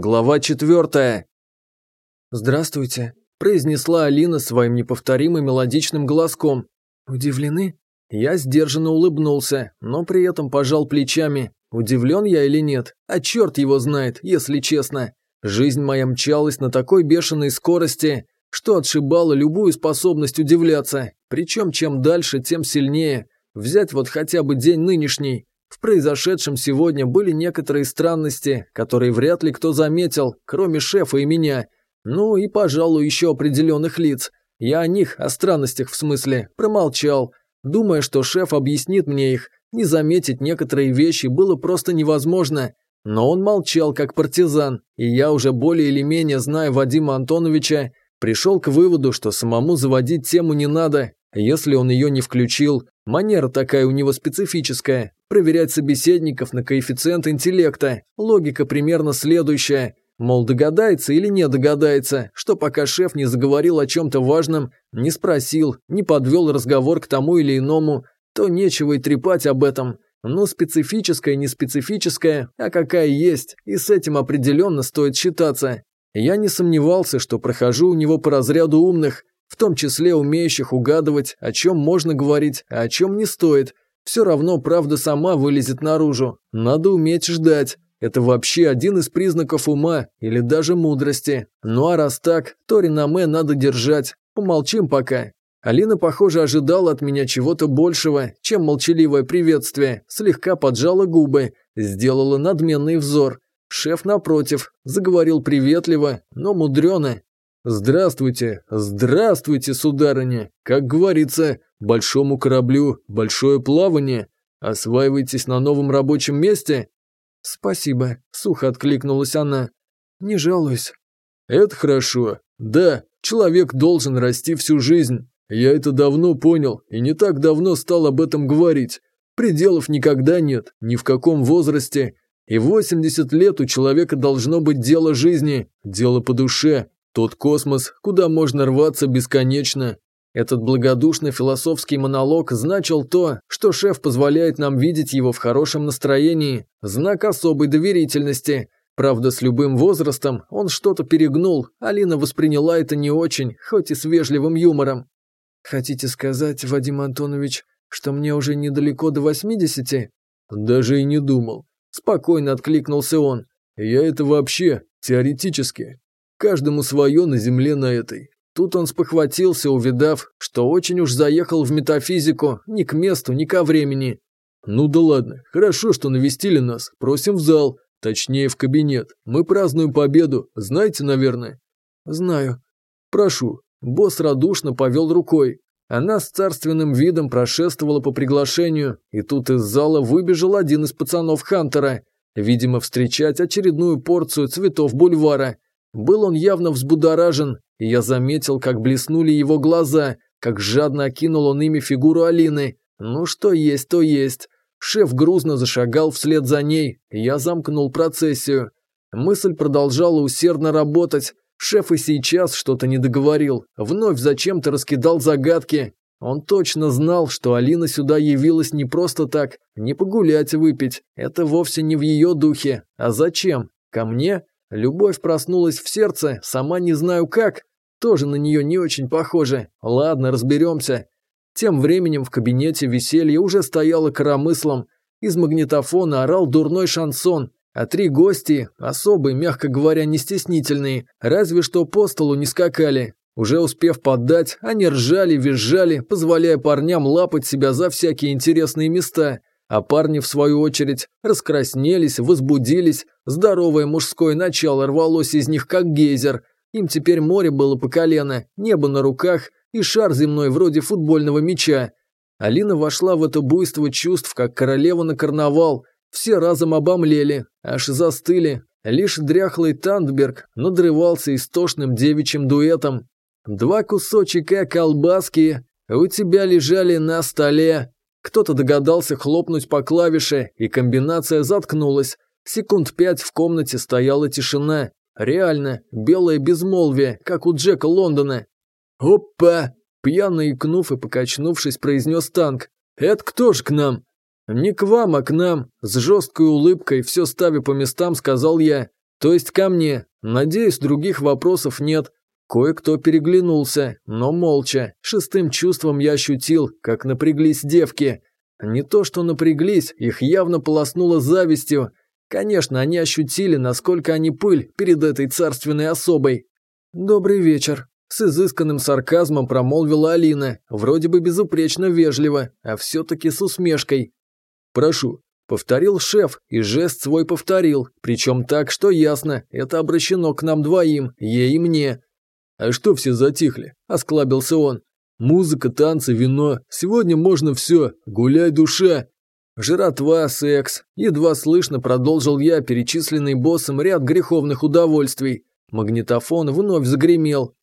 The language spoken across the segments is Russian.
Глава четвертая. «Здравствуйте», – произнесла Алина своим неповторимым мелодичным голоском. «Удивлены?» Я сдержанно улыбнулся, но при этом пожал плечами. Удивлен я или нет? А черт его знает, если честно. Жизнь моя мчалась на такой бешеной скорости, что отшибала любую способность удивляться. Причем чем дальше, тем сильнее. Взять вот хотя бы день нынешний. В произошедшем сегодня были некоторые странности, которые вряд ли кто заметил, кроме шефа и меня. Ну и, пожалуй, еще определенных лиц. Я о них, о странностях в смысле, промолчал, думая, что шеф объяснит мне их. Не заметить некоторые вещи было просто невозможно. Но он молчал, как партизан, и я уже более или менее зная Вадима Антоновича, пришел к выводу, что самому заводить тему не надо, если он ее не включил, Манера такая у него специфическая. Проверять собеседников на коэффициент интеллекта. Логика примерно следующая. Мол, догадается или не догадается, что пока шеф не заговорил о чем-то важном, не спросил, не подвел разговор к тому или иному, то нечего и трепать об этом. Но специфическое, не специфическое, а какая есть, и с этим определенно стоит считаться. Я не сомневался, что прохожу у него по разряду умных, в том числе умеющих угадывать, о чем можно говорить, а о чем не стоит. Все равно правда сама вылезет наружу. Надо уметь ждать. Это вообще один из признаков ума или даже мудрости. Ну а раз так, то реноме надо держать. Помолчим пока. Алина, похоже, ожидала от меня чего-то большего, чем молчаливое приветствие, слегка поджала губы, сделала надменный взор. Шеф, напротив, заговорил приветливо, но мудрено, Здравствуйте, здравствуйте, сударыня. Как говорится, большому кораблю большое плавание. Осваивайтесь на новом рабочем месте. Спасибо, сухо откликнулась она. Не жалуюсь. Это хорошо. Да, человек должен расти всю жизнь. Я это давно понял и не так давно стал об этом говорить. Пределов никогда нет, ни в каком возрасте. И 80 лет у человека должно быть дело жизни, дело по душе, тот космос, куда можно рваться бесконечно. Этот благодушный философский монолог значил то, что шеф позволяет нам видеть его в хорошем настроении, знак особой доверительности. Правда, с любым возрастом он что-то перегнул, Алина восприняла это не очень, хоть и с вежливым юмором. «Хотите сказать, Вадим Антонович, что мне уже недалеко до 80? «Даже и не думал». Спокойно откликнулся он. «Я это вообще, теоретически, Каждому свое на земле на этой. Тут он спохватился, увидав, что очень уж заехал в метафизику ни к месту, ни ко времени. «Ну да ладно, хорошо, что навестили нас. Просим в зал. Точнее, в кабинет. Мы празднуем победу. Знаете, наверное?» «Знаю». «Прошу». Босс радушно повел рукой. Она с царственным видом прошествовала по приглашению, и тут из зала выбежал один из пацанов Хантера. Видимо, встречать очередную порцию цветов бульвара – был он явно взбудоражен, и я заметил, как блеснули его глаза, как жадно окинул он ими фигуру Алины. Ну что есть, то есть. Шеф грузно зашагал вслед за ней, и я замкнул процессию. Мысль продолжала усердно работать. Шеф и сейчас что-то не договорил, вновь зачем-то раскидал загадки. Он точно знал, что Алина сюда явилась не просто так, не погулять и выпить. Это вовсе не в ее духе. А зачем? Ко мне? Любовь проснулась в сердце, сама не знаю как. Тоже на нее не очень похоже. Ладно, разберемся. Тем временем в кабинете веселье уже стояло коромыслом. Из магнитофона орал дурной шансон, а три гости, особые, мягко говоря, не стеснительные, разве что по столу не скакали. Уже успев поддать, они ржали, визжали, позволяя парням лапать себя за всякие интересные места. А парни, в свою очередь, раскраснелись, возбудились, здоровое мужское начало рвалось из них, как гейзер. Им теперь море было по колено, небо на руках и шар земной вроде футбольного мяча. Алина вошла в это буйство чувств, как королева на карнавал. Все разом обомлели, аж застыли. Лишь дряхлый Тандберг надрывался истошным девичьим дуэтом. Два кусочка колбаски у тебя лежали на столе, кто-то догадался хлопнуть по клавише, и комбинация заткнулась. Секунд пять в комнате стояла тишина. Реально, белое безмолвие, как у Джека Лондона. «Опа!» – пьяно икнув и покачнувшись, произнес танк. «Это кто ж к нам?» «Не к вам, а к нам!» – с жесткой улыбкой, все ставя по местам, сказал я. «То есть ко мне. Надеюсь, других вопросов нет. Кое-кто переглянулся, но молча. Шестым чувством я ощутил, как напряглись девки. Не то что напряглись, их явно полоснуло завистью. Конечно, они ощутили, насколько они пыль перед этой царственной особой. «Добрый вечер», – с изысканным сарказмом промолвила Алина, вроде бы безупречно вежливо, а все-таки с усмешкой. «Прошу», – повторил шеф и жест свой повторил, причем так, что ясно, это обращено к нам двоим, ей и мне. «А что все затихли?» – осклабился он. «Музыка, танцы, вино. Сегодня можно все. Гуляй, душа!» «Жратва, секс», – едва слышно продолжил я перечисленный боссом ряд греховных удовольствий. Магнитофон вновь загремел.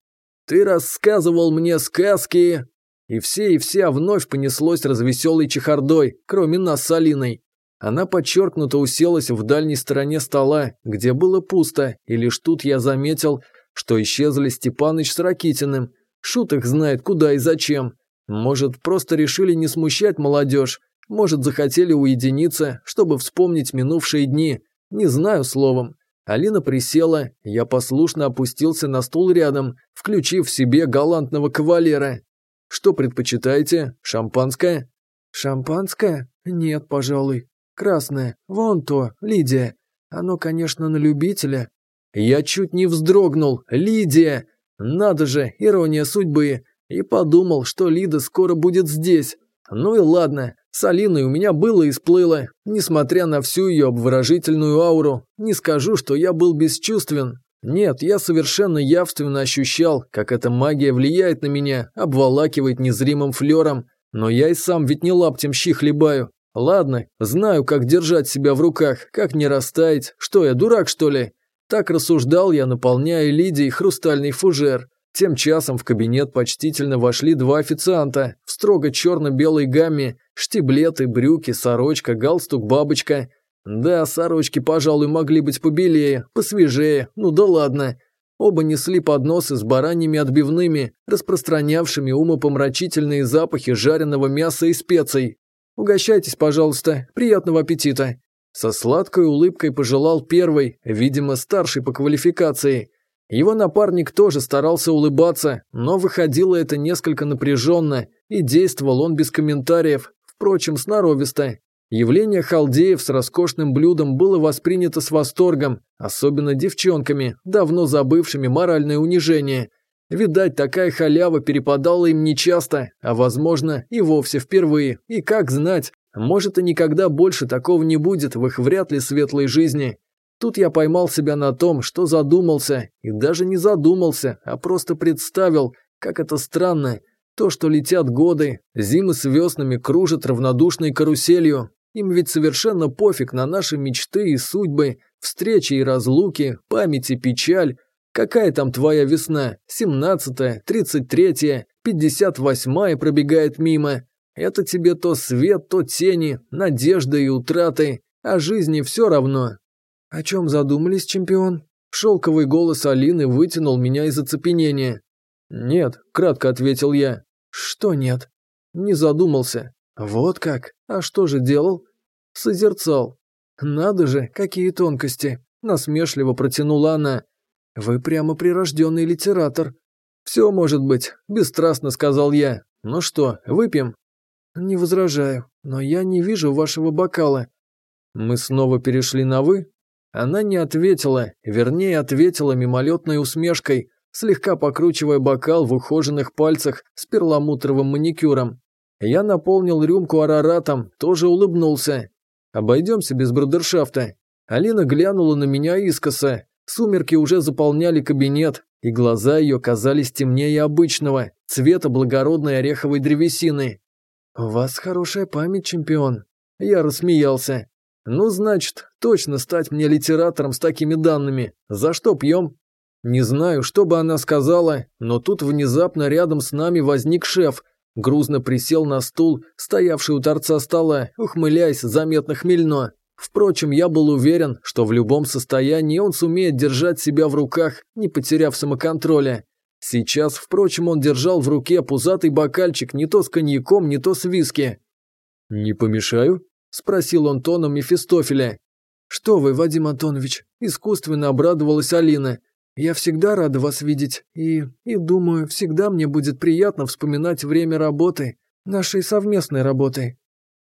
«Ты рассказывал мне сказки!» И все и вся вновь понеслось развеселой чехардой, кроме нас с Алиной. Она подчеркнуто уселась в дальней стороне стола, где было пусто, и лишь тут я заметил, что исчезли Степаныч с Ракитиным. Шут их знает, куда и зачем. Может, просто решили не смущать молодежь. Может, захотели уединиться, чтобы вспомнить минувшие дни. Не знаю словом. Алина присела, я послушно опустился на стул рядом, включив в себе галантного кавалера. «Что предпочитаете? Шампанское?» «Шампанское? Нет, пожалуй. Красное. Вон то, Лидия. Оно, конечно, на любителя, я чуть не вздрогнул. Лидия! Надо же, ирония судьбы. И подумал, что Лида скоро будет здесь. Ну и ладно, с Алиной у меня было и сплыло. Несмотря на всю ее обворожительную ауру, не скажу, что я был бесчувствен. Нет, я совершенно явственно ощущал, как эта магия влияет на меня, обволакивает незримым флером. Но я и сам ведь не лаптем щи хлебаю. Ладно, знаю, как держать себя в руках, как не растаять. Что я, дурак, что ли? Так рассуждал я, наполняя Лидией хрустальный фужер. Тем часом в кабинет почтительно вошли два официанта в строго черно-белой гамме, штиблеты, брюки, сорочка, галстук, бабочка. Да, сорочки, пожалуй, могли быть побелее, посвежее, ну да ладно. Оба несли подносы с бараньими отбивными, распространявшими умопомрачительные запахи жареного мяса и специй. «Угощайтесь, пожалуйста, приятного аппетита!» Со сладкой улыбкой пожелал первый, видимо, старший по квалификации. Его напарник тоже старался улыбаться, но выходило это несколько напряженно, и действовал он без комментариев, впрочем, сноровисто. Явление халдеев с роскошным блюдом было воспринято с восторгом, особенно девчонками, давно забывшими моральное унижение. Видать, такая халява перепадала им нечасто, а, возможно, и вовсе впервые, и как знать, может, и никогда больше такого не будет в их вряд ли светлой жизни. Тут я поймал себя на том, что задумался, и даже не задумался, а просто представил, как это странно, то, что летят годы, зимы с веснами кружат равнодушной каруселью. Им ведь совершенно пофиг на наши мечты и судьбы, встречи и разлуки, память и печаль. Какая там твоя весна? Семнадцатая, тридцать третья, пятьдесят восьмая пробегает мимо. Это тебе то свет, то тени, надежды и утраты, а жизни все равно. О чем задумались, чемпион? Шелковый голос Алины вытянул меня из оцепенения. «Нет», – кратко ответил я. «Что нет?» Не задумался. «Вот как? А что же делал?» Созерцал. «Надо же, какие тонкости!» Насмешливо протянула она. «Вы прямо прирожденный литератор». «Все может быть», – бесстрастно сказал я. «Ну что, выпьем?» «Не возражаю, но я не вижу вашего бокала». Мы снова перешли на «вы». Она не ответила, вернее, ответила мимолетной усмешкой, слегка покручивая бокал в ухоженных пальцах с перламутровым маникюром. Я наполнил рюмку араратом, тоже улыбнулся. «Обойдемся без брудершафта». Алина глянула на меня искоса. Сумерки уже заполняли кабинет, и глаза ее казались темнее обычного, цвета благородной ореховой древесины. «У вас хорошая память, чемпион!» Я рассмеялся. «Ну, значит, точно стать мне литератором с такими данными. За что пьем?» Не знаю, что бы она сказала, но тут внезапно рядом с нами возник шеф. Грузно присел на стул, стоявший у торца стола, ухмыляясь заметно хмельно. Впрочем, я был уверен, что в любом состоянии он сумеет держать себя в руках, не потеряв самоконтроля. Сейчас, впрочем, он держал в руке пузатый бокальчик не то с коньяком, не то с виски. «Не помешаю?» – спросил он тоном Мефистофеля. «Что вы, Вадим Антонович?» – искусственно обрадовалась Алина. «Я всегда рада вас видеть, и, и думаю, всегда мне будет приятно вспоминать время работы, нашей совместной работы».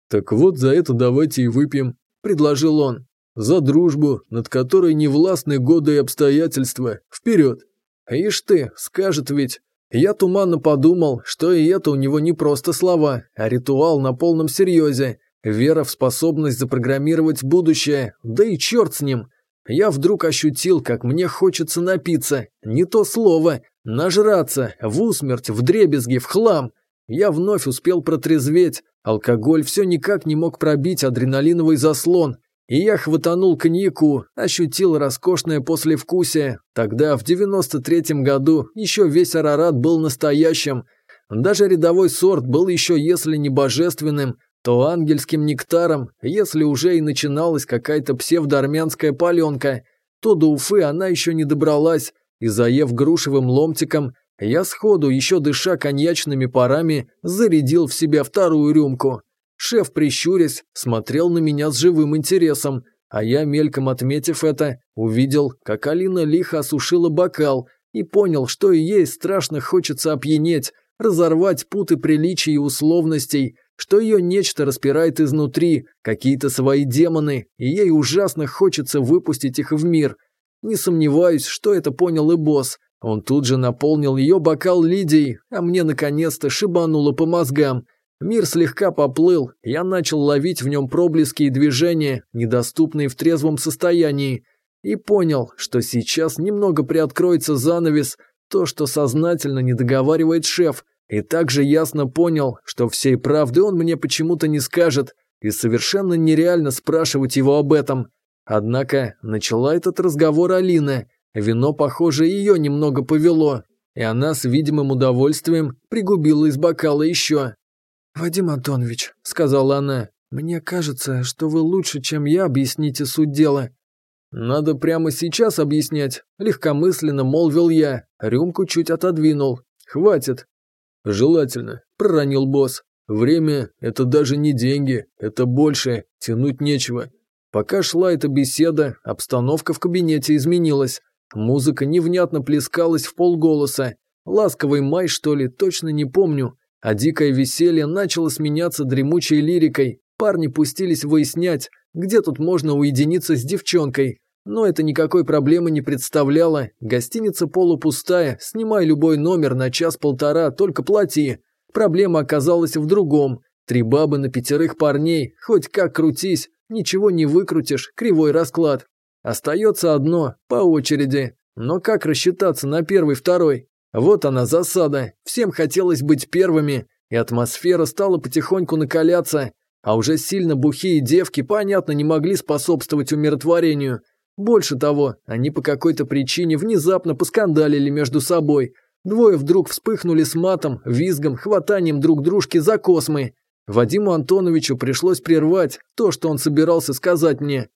«Так вот за это давайте и выпьем», – предложил он. «За дружбу, над которой не властны годы и обстоятельства. Вперед!» Ишь ты, скажет ведь. Я туманно подумал, что и это у него не просто слова, а ритуал на полном серьезе. Вера в способность запрограммировать будущее, да и черт с ним. Я вдруг ощутил, как мне хочется напиться, не то слово, нажраться, в усмерть, в дребезги, в хлам. Я вновь успел протрезветь, алкоголь все никак не мог пробить адреналиновый заслон, и я хватанул книгу, ощутил роскошное послевкусие. Тогда, в 93-м году, еще весь Арарат был настоящим. Даже рядовой сорт был еще, если не божественным, то ангельским нектаром, если уже и начиналась какая-то псевдоармянская паленка, то до Уфы она еще не добралась, и заев грушевым ломтиком, я сходу, еще дыша коньячными парами, зарядил в себя вторую рюмку. Шеф, прищурясь, смотрел на меня с живым интересом, а я, мельком отметив это, увидел, как Алина лихо осушила бокал и понял, что и ей страшно хочется опьянеть, разорвать путы приличий и условностей, что ее нечто распирает изнутри, какие-то свои демоны, и ей ужасно хочется выпустить их в мир. Не сомневаюсь, что это понял и босс. Он тут же наполнил ее бокал Лидией, а мне наконец-то шибануло по мозгам. Мир слегка поплыл, я начал ловить в нем проблески и движения, недоступные в трезвом состоянии, и понял, что сейчас немного приоткроется занавес, то, что сознательно не договаривает шеф, и также ясно понял, что всей правды он мне почему-то не скажет, и совершенно нереально спрашивать его об этом. Однако начала этот разговор Алина. Вино, похоже, ее немного повело, и она с видимым удовольствием пригубила из бокала еще. «Вадим Антонович», — сказала она, — «мне кажется, что вы лучше, чем я, объясните суть дела». «Надо прямо сейчас объяснять», — легкомысленно молвил я, рюмку чуть отодвинул. «Хватит». «Желательно», — проронил босс. «Время — это даже не деньги, это больше, тянуть нечего». Пока шла эта беседа, обстановка в кабинете изменилась. Музыка невнятно плескалась в полголоса. Ласковый май, что ли, точно не помню а дикое веселье начало сменяться дремучей лирикой. Парни пустились выяснять, где тут можно уединиться с девчонкой. Но это никакой проблемы не представляло. Гостиница полупустая, снимай любой номер на час-полтора, только плати. Проблема оказалась в другом. Три бабы на пятерых парней, хоть как крутись, ничего не выкрутишь, кривой расклад. Остается одно, по очереди. Но как рассчитаться на первый-второй? Вот она засада, всем хотелось быть первыми, и атмосфера стала потихоньку накаляться, а уже сильно бухие девки, понятно, не могли способствовать умиротворению. Больше того, они по какой-то причине внезапно поскандалили между собой. Двое вдруг вспыхнули с матом, визгом, хватанием друг дружки за космы. Вадиму Антоновичу пришлось прервать то, что он собирался сказать мне.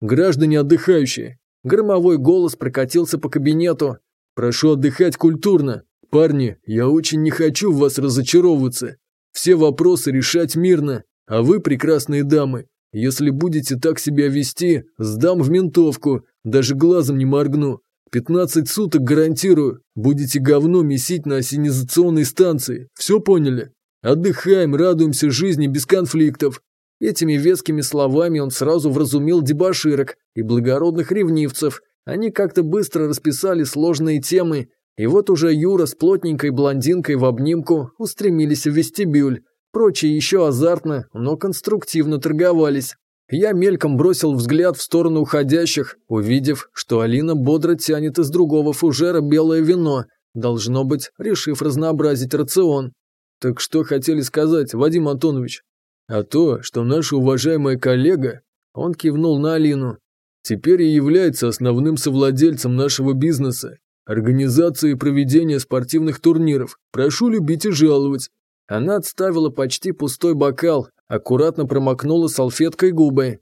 «Граждане отдыхающие!» Громовой голос прокатился по кабинету, Прошу отдыхать культурно. Парни, я очень не хочу в вас разочаровываться. Все вопросы решать мирно, а вы, прекрасные дамы, если будете так себя вести, сдам в ментовку, даже глазом не моргну. 15 суток гарантирую, будете говно месить на осенизационной станции, все поняли? Отдыхаем, радуемся жизни без конфликтов». Этими вескими словами он сразу вразумил дебоширок и благородных ревнивцев, они как-то быстро расписали сложные темы, и вот уже Юра с плотненькой блондинкой в обнимку устремились в вестибюль. Прочие еще азартно, но конструктивно торговались. Я мельком бросил взгляд в сторону уходящих, увидев, что Алина бодро тянет из другого фужера белое вино, должно быть, решив разнообразить рацион. Так что хотели сказать, Вадим Антонович? А то, что наша уважаемая коллега, он кивнул на Алину, Теперь и является основным совладельцем нашего бизнеса, организации и проведения спортивных турниров. Прошу любить и жаловать». Она отставила почти пустой бокал, аккуратно промокнула салфеткой губы.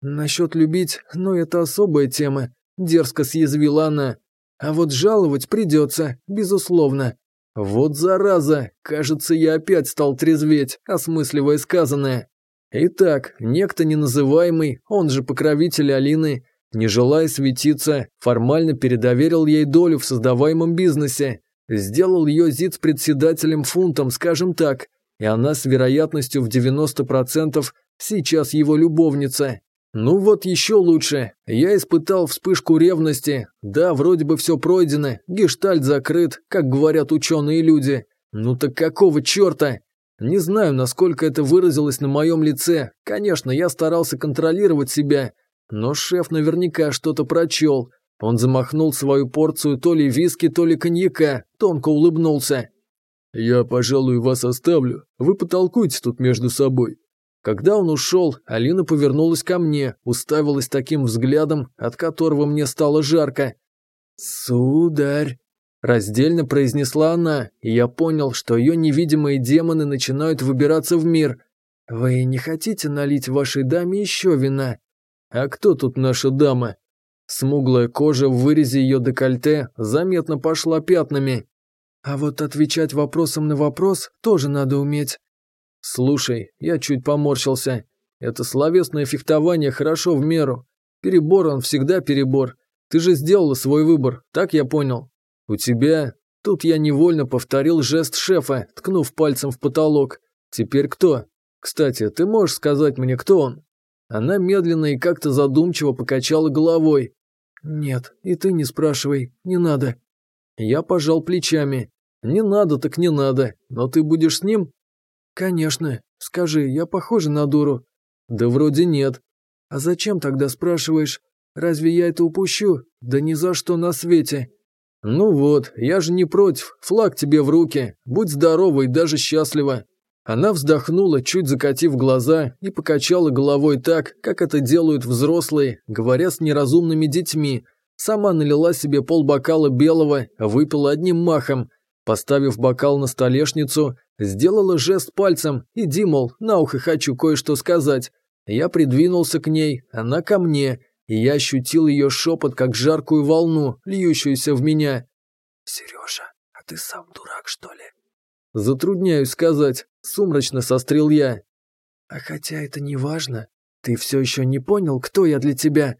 «Насчет любить, ну это особая тема», – дерзко съязвила она. «А вот жаловать придется, безусловно». «Вот зараза! Кажется, я опять стал трезветь, осмысливая сказанное». Итак, некто неназываемый, он же покровитель Алины, не желая светиться, формально передоверил ей долю в создаваемом бизнесе, сделал ее ЗИЦ-председателем фунтом, скажем так, и она с вероятностью в 90% сейчас его любовница. Ну вот еще лучше. Я испытал вспышку ревности. Да, вроде бы все пройдено, гештальт закрыт, как говорят ученые люди. Ну так какого черта? Не знаю, насколько это выразилось на моем лице. Конечно, я старался контролировать себя. Но шеф наверняка что-то прочел. Он замахнул свою порцию то ли виски, то ли коньяка, тонко улыбнулся. «Я, пожалуй, вас оставлю. Вы потолкуйте тут между собой». Когда он ушел, Алина повернулась ко мне, уставилась таким взглядом, от которого мне стало жарко. «Сударь», Раздельно произнесла она, и я понял, что ее невидимые демоны начинают выбираться в мир. «Вы не хотите налить вашей даме еще вина?» «А кто тут наша дама?» Смуглая кожа в вырезе ее декольте заметно пошла пятнами. «А вот отвечать вопросом на вопрос тоже надо уметь». «Слушай, я чуть поморщился. Это словесное фехтование хорошо в меру. Перебор он всегда перебор. Ты же сделала свой выбор, так я понял?» «У тебя?» Тут я невольно повторил жест шефа, ткнув пальцем в потолок. «Теперь кто?» «Кстати, ты можешь сказать мне, кто он?» Она медленно и как-то задумчиво покачала головой. «Нет, и ты не спрашивай, не надо». Я пожал плечами. «Не надо, так не надо. Но ты будешь с ним?» «Конечно. Скажи, я похожа на дуру?» «Да вроде нет». «А зачем тогда спрашиваешь? Разве я это упущу? Да ни за что на свете. «Ну вот, я же не против, флаг тебе в руки, будь здорова и даже счастлива». Она вздохнула, чуть закатив глаза, и покачала головой так, как это делают взрослые, говоря с неразумными детьми. Сама налила себе полбокала белого, выпила одним махом. Поставив бокал на столешницу, сделала жест пальцем и димол. на ухо хочу кое-что сказать». Я придвинулся к ней, она ко мне – и я ощутил ее шепот, как жаркую волну, льющуюся в меня. «Сережа, а ты сам дурак, что ли?» «Затрудняюсь сказать», – сумрачно сострил я. «А хотя это не важно. Ты все еще не понял, кто я для тебя?»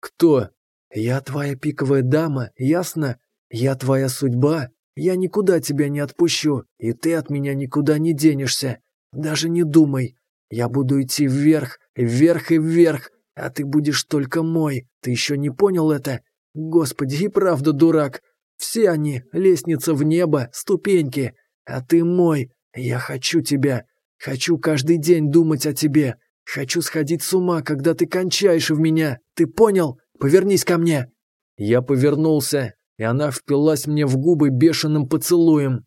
«Кто?» «Я твоя пиковая дама, ясно? Я твоя судьба. Я никуда тебя не отпущу, и ты от меня никуда не денешься. Даже не думай. Я буду идти вверх, вверх и вверх, а ты будешь только мой, ты еще не понял это? Господи, и правда дурак. Все они — лестница в небо, ступеньки. А ты мой, я хочу тебя. Хочу каждый день думать о тебе. Хочу сходить с ума, когда ты кончаешь в меня. Ты понял? Повернись ко мне. Я повернулся, и она впилась мне в губы бешеным поцелуем.